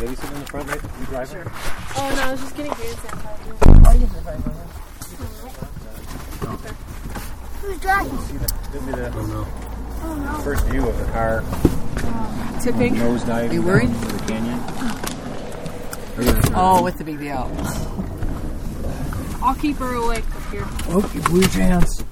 babysitting in the front, right? You driving? Sure. Oh no, I was just getting hand sanitizer. Oh, you can drive over. Who's driving? It'll be the Oh no. first view of the car Tipping. nosedive You worried? to the canyon. Oh, what's the big deal? I'll keep her awake up here. Oh, your chance. Parking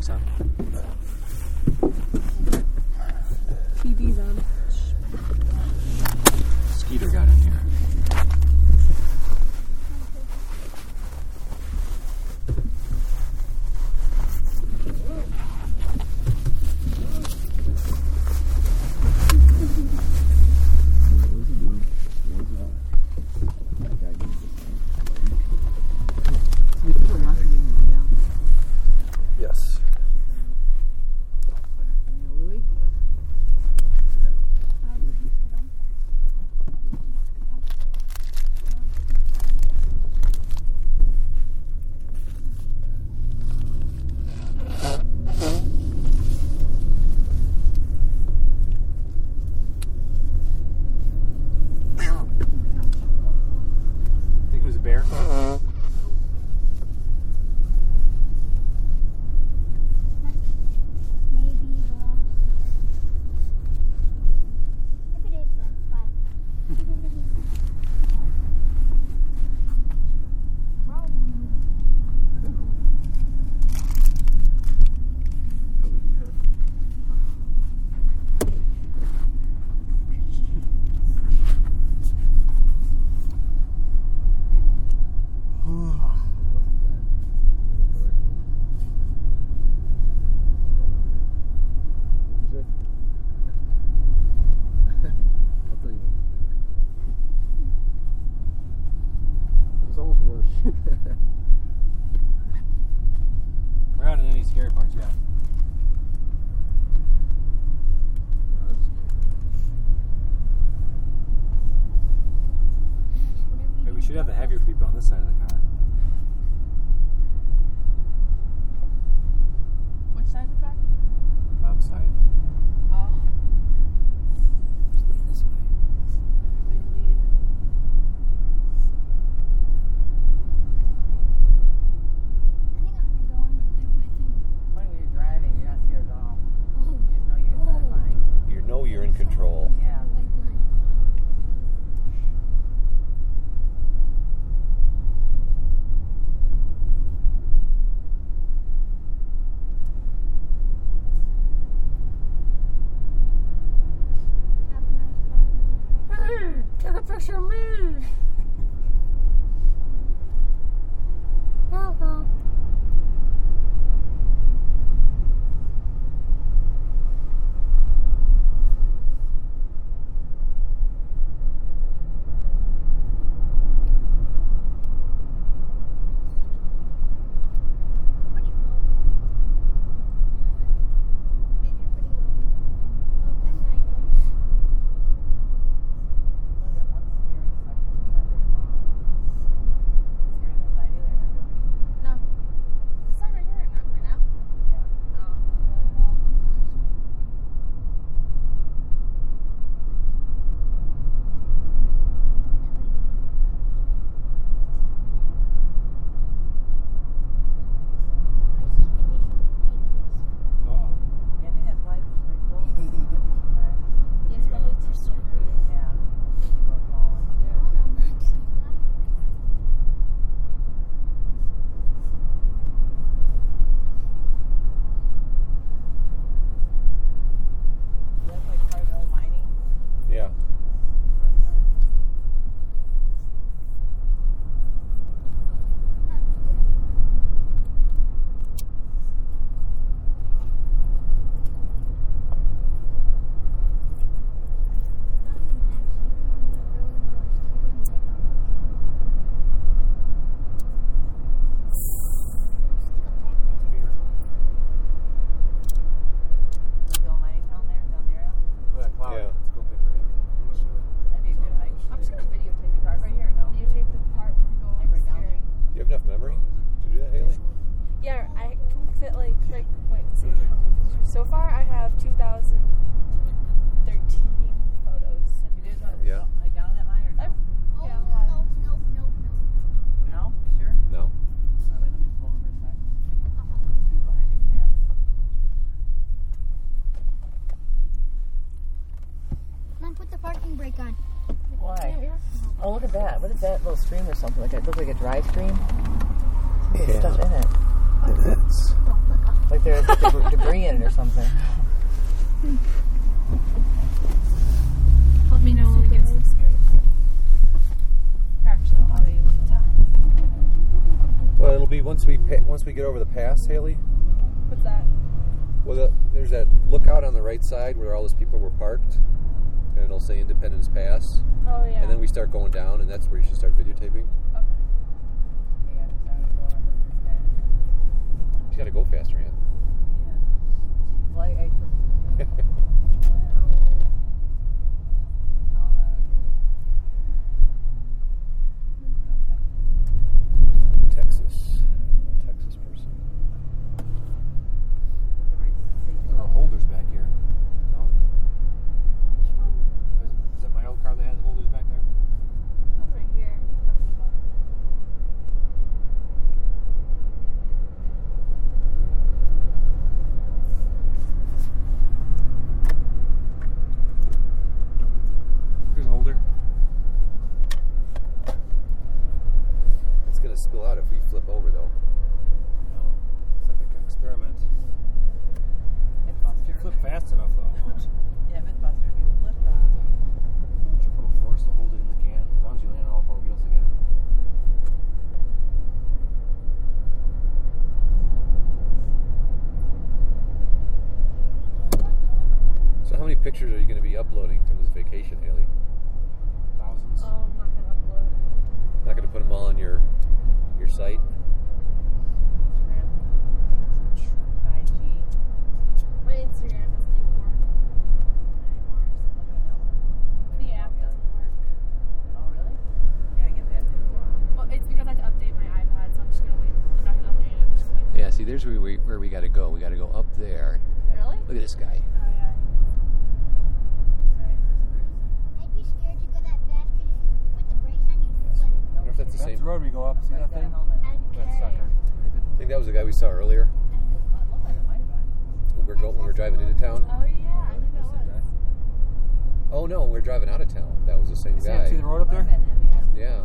brakes on. at that. What is that little stream or something like? It looks like a dry stream. There's yeah. stuff in it. It is. Like there's debris in it or something. Let me know when we get some scary Well, it'll be once we pa- once we get over the pass, Haley. What's that? Well, the, there's that lookout on the right side where all those people were parked, and it'll say Independence Pass. Oh yeah. And then we start going down, and that's where you should start videotaping. Okay. You gotta go faster, man. Yeah. Well, I, I saw earlier? When we're going, when we're driving into town. Oh yeah, I think that was. Oh no, when we're driving out of town. That was the same guy. See the road up there? Yeah.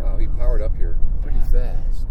Wow, he powered up here pretty fast.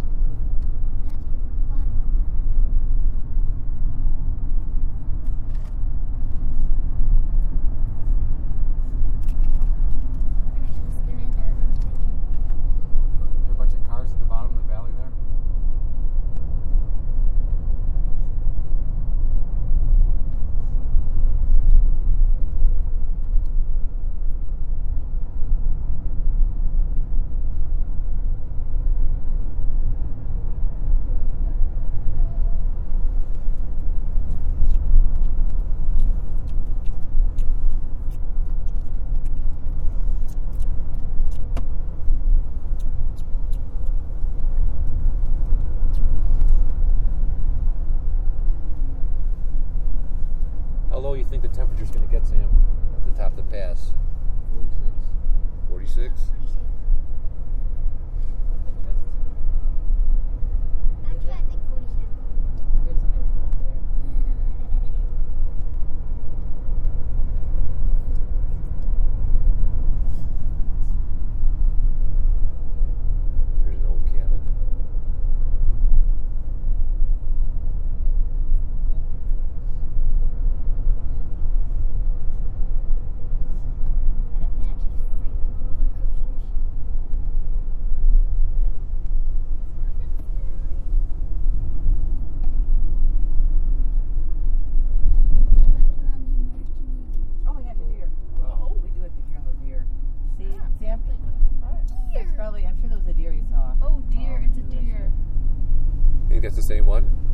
I'm, probably. I'm sure there was a deer you saw. Oh deer! Um, it's a deer. I think that's the same one.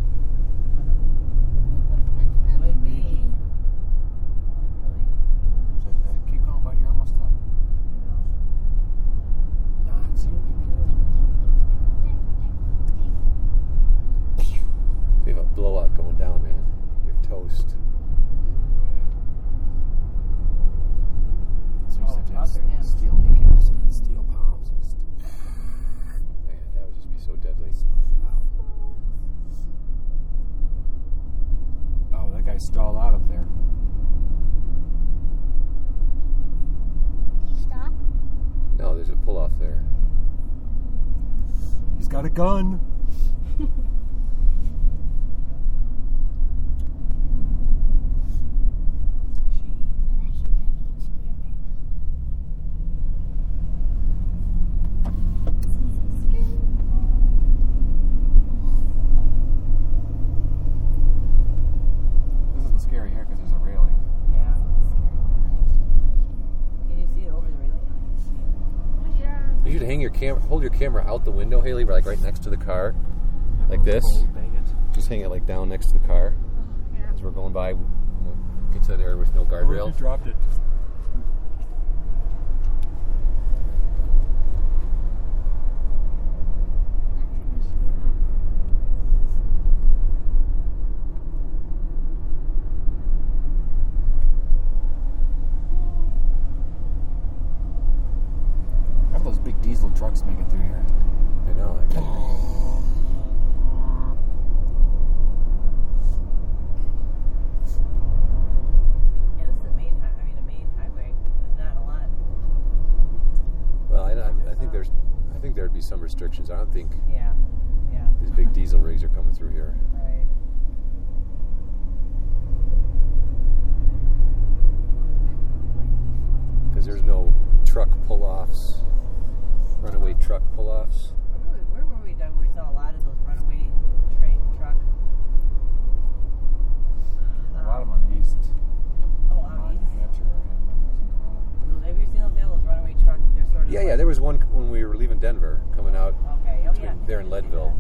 hold your camera out the window, Haley, like right next to the car, like this. Just hang it like down next to the car oh, as we're going by. We'll get to there with no guardrail. dropped it. think there'd be some restrictions. I don't think. Yeah. Yeah. These big diesel rigs are coming through here. Right. Because there's no truck pull-offs, runaway truck pull-offs. Yeah, yeah. There was one when we were leaving Denver, coming out okay. oh, yeah. there in Leadville.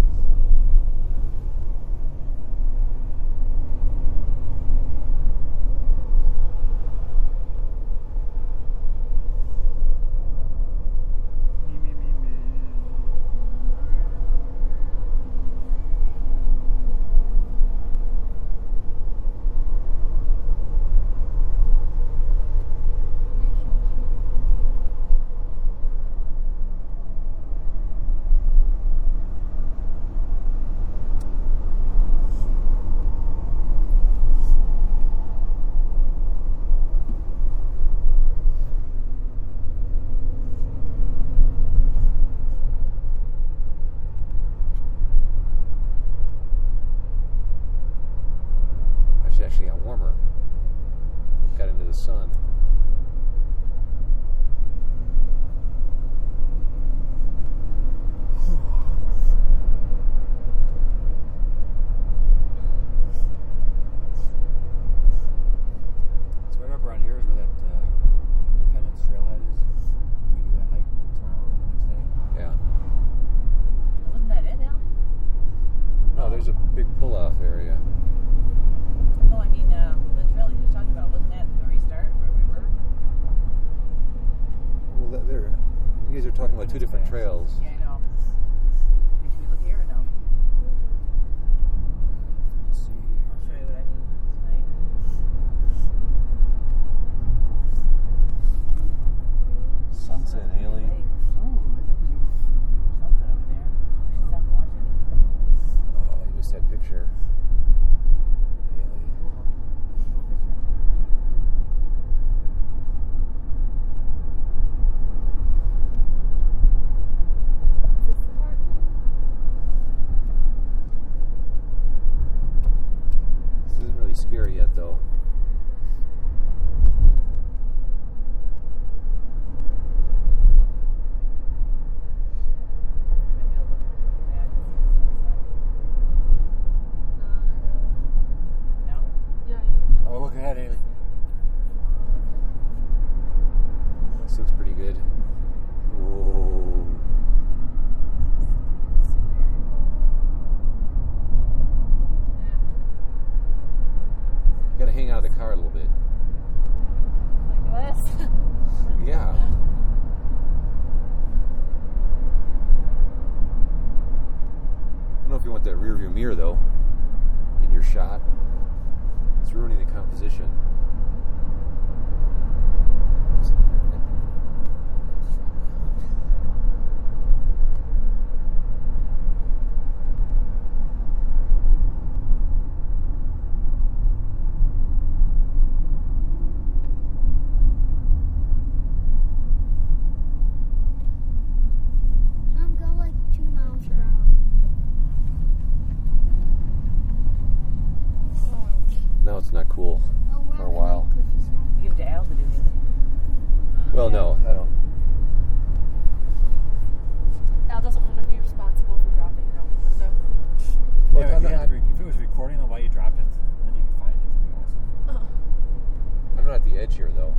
by two different trails. For a while. You give it to Al to do music. Well, no, I don't. Al doesn't want to be responsible for dropping it out the window. Well, yeah, if, not, had, if, it was recording on why you dropped it, then you can find it. To. Uh-huh. I'm not at the edge here, though.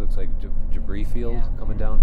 looks like debris field yeah. coming down.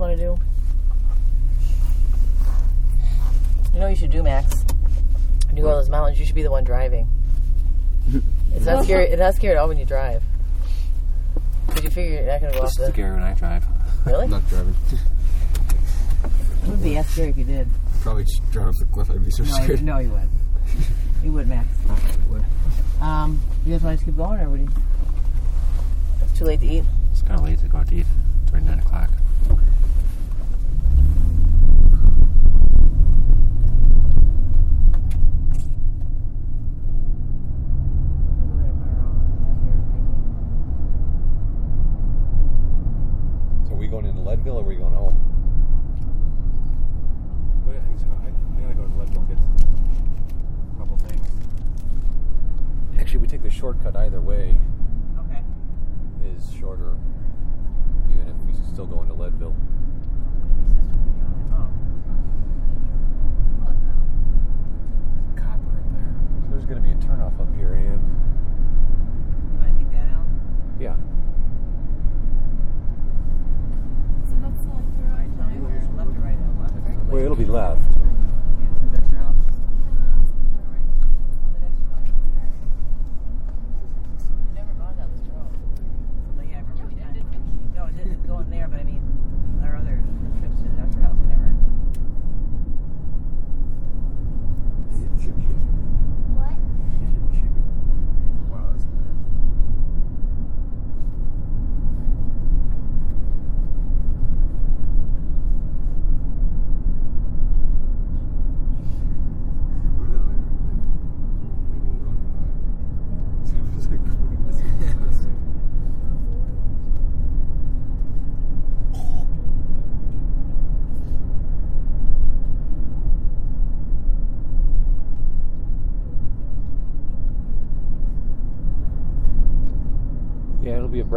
Want to do? You know what you should do, Max. When you go to those mountains, you should be the one driving. It's not scary. It's not scary at all when you drive. Because you figure you're not going to go off This is the. scary when I drive. Really? I'm not driving. It would be as scary if you did. Probably just drive off the cliff. I'd be so No, you, scared. no, you would. You would, Max. would. Um, you guys want to keep going, or would you? It's too late to eat. It's kind of late to go out to eat.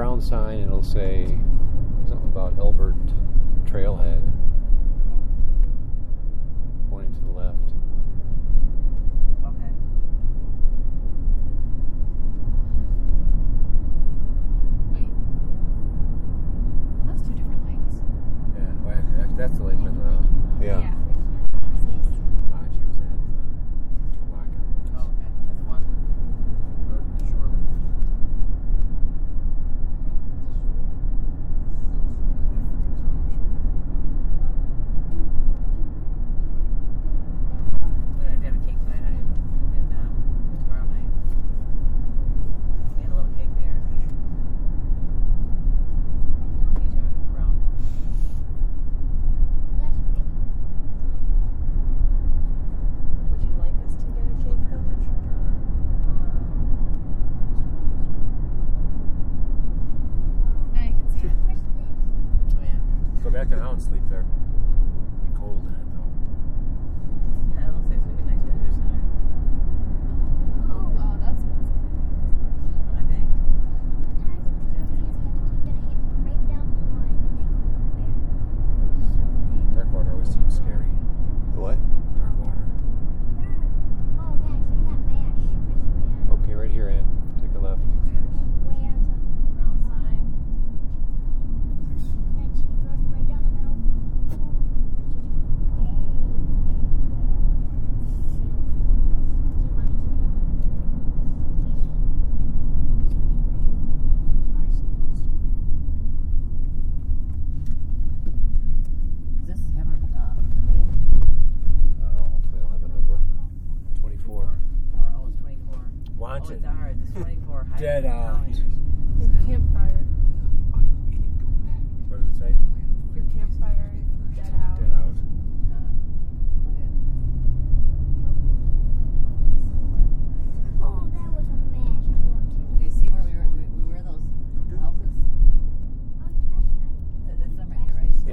brown sign, and it'll say something about Elbert Trailhead, pointing to the left. Okay. Wait, those two different lakes. Yeah, well, that's the lake for the. yeah. yeah.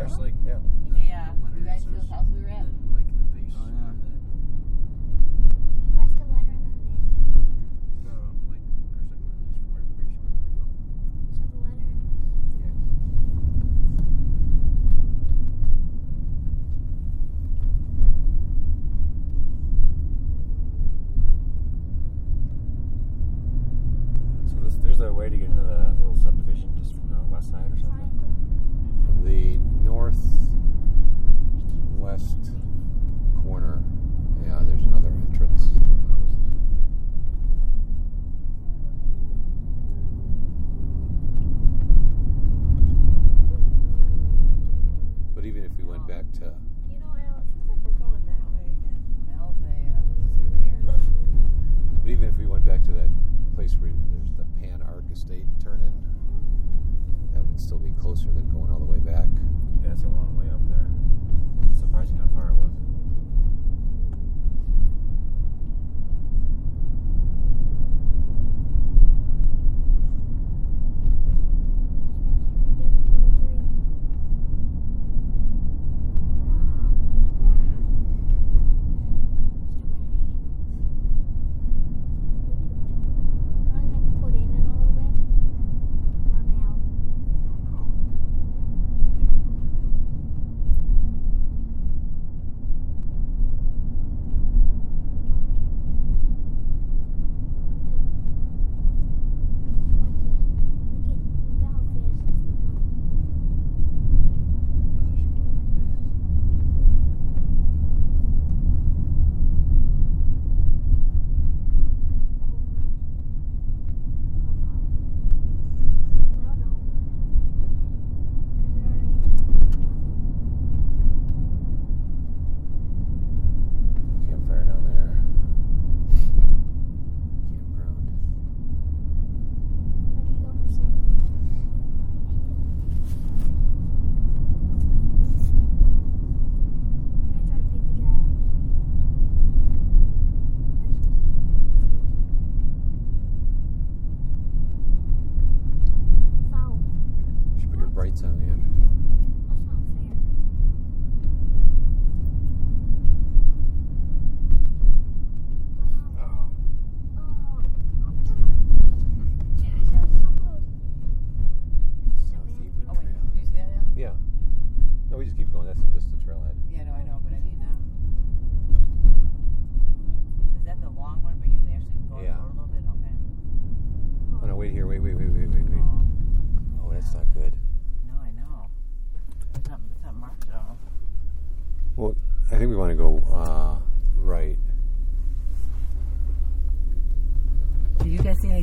Yeah. You guys house we were at? Like the base. Oh, yeah.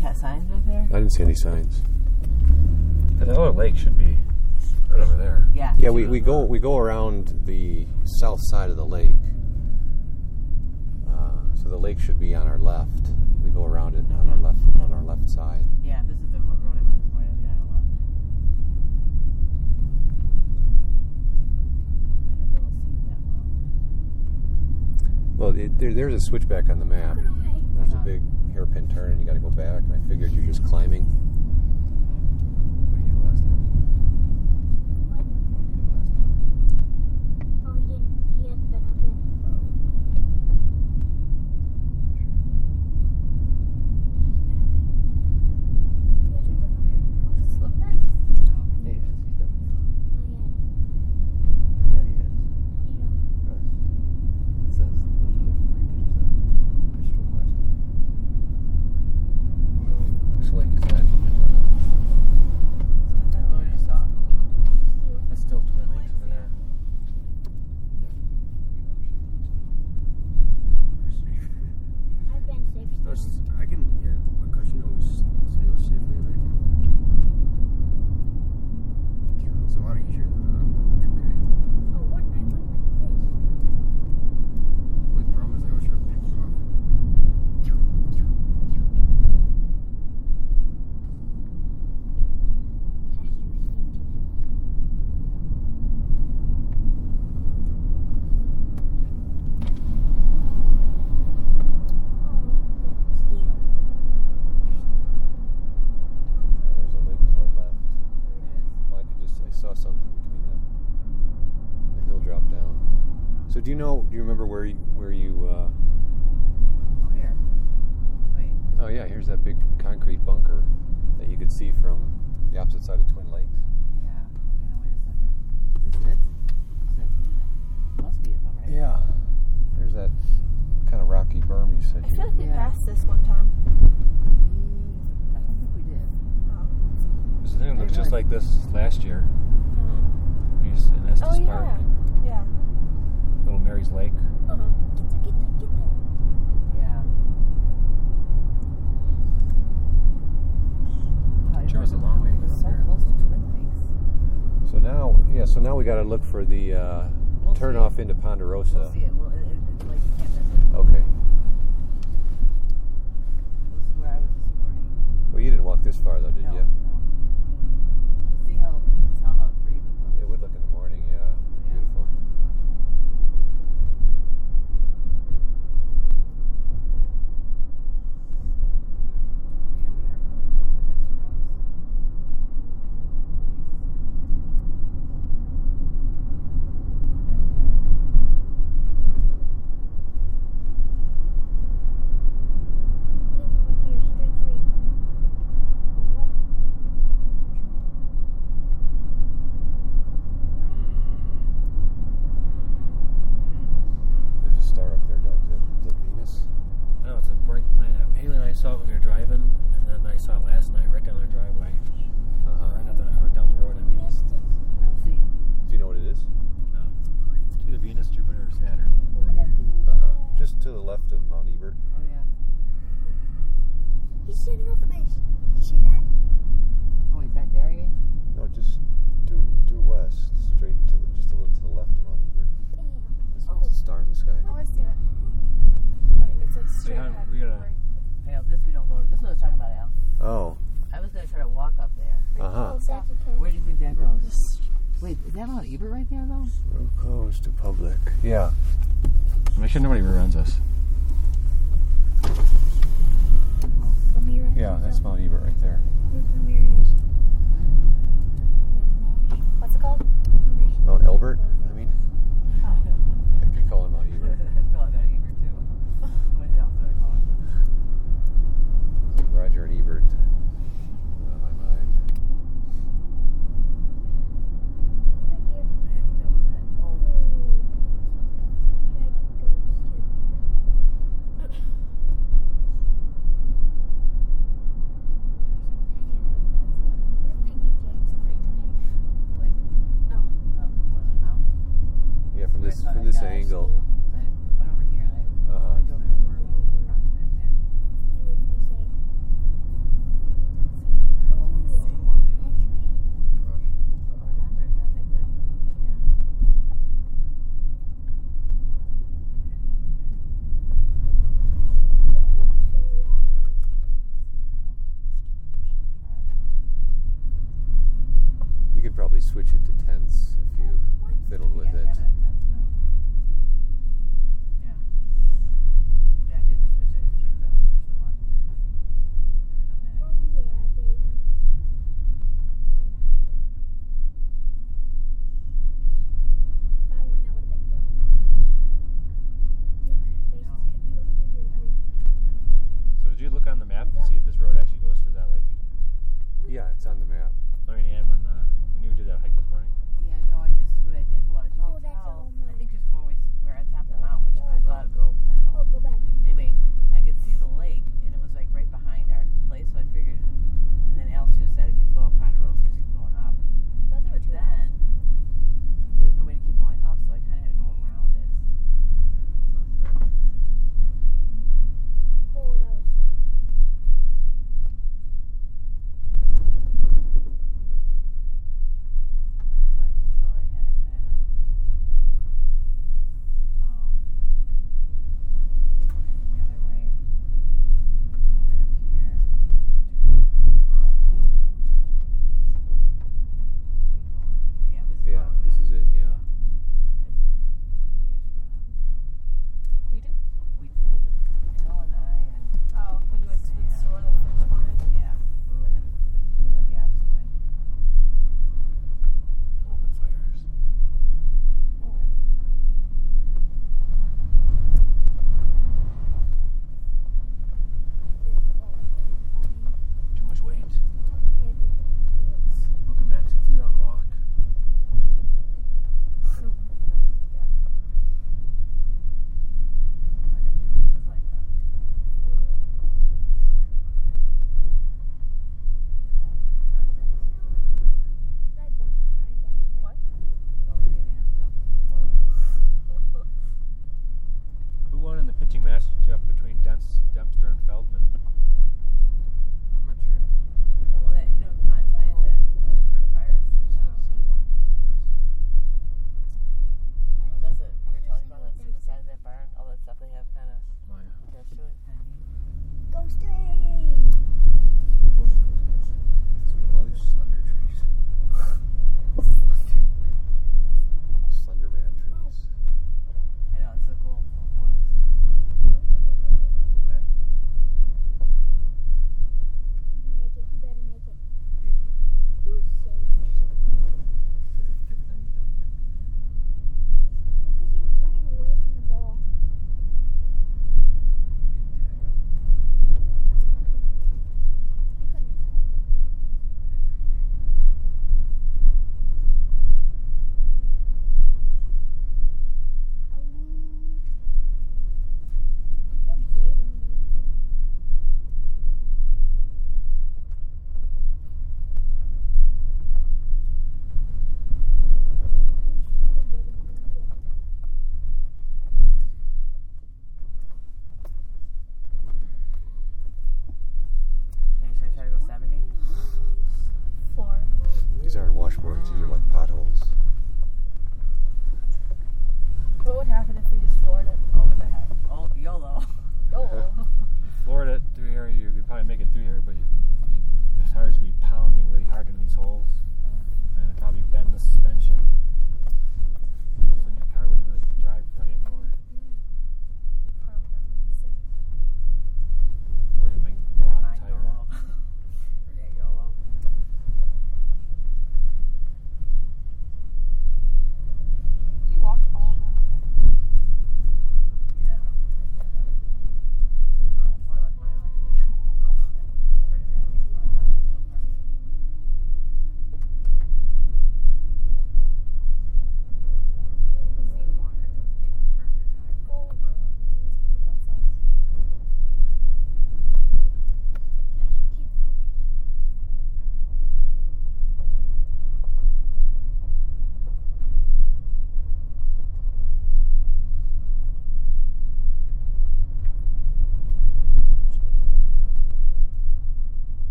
got signs right there? I didn't see any signs. The other lake should be right over there. Yeah. Yeah, we, we go we go around the south side of the lake. Uh, so the lake should be on our left. We go around it on our left on our left side. Yeah, this is the road I went this the island. left. I haven't really well. Well, it, there, there's a switchback on the map. There's a big hairpin turn and you got to go back. And I figured you're just climbing here. keep it right there, though? We're close to public. Yeah. Make sure nobody ruins us. Yeah, that's Mount Elbert right there.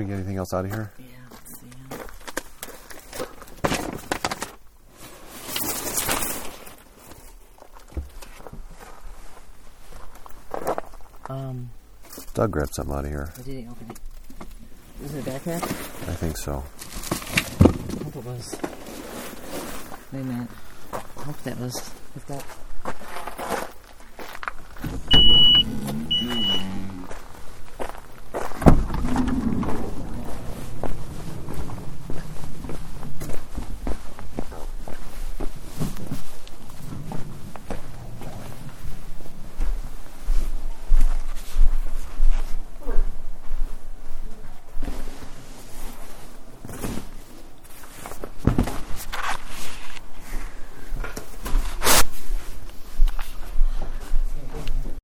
we get anything else out of here? Yeah. Um, Doug grabbed something out of here. Oh, I didn't open it. Is it a backpack? I think so. I hope it was. Wait a minute. I hope that was. If that.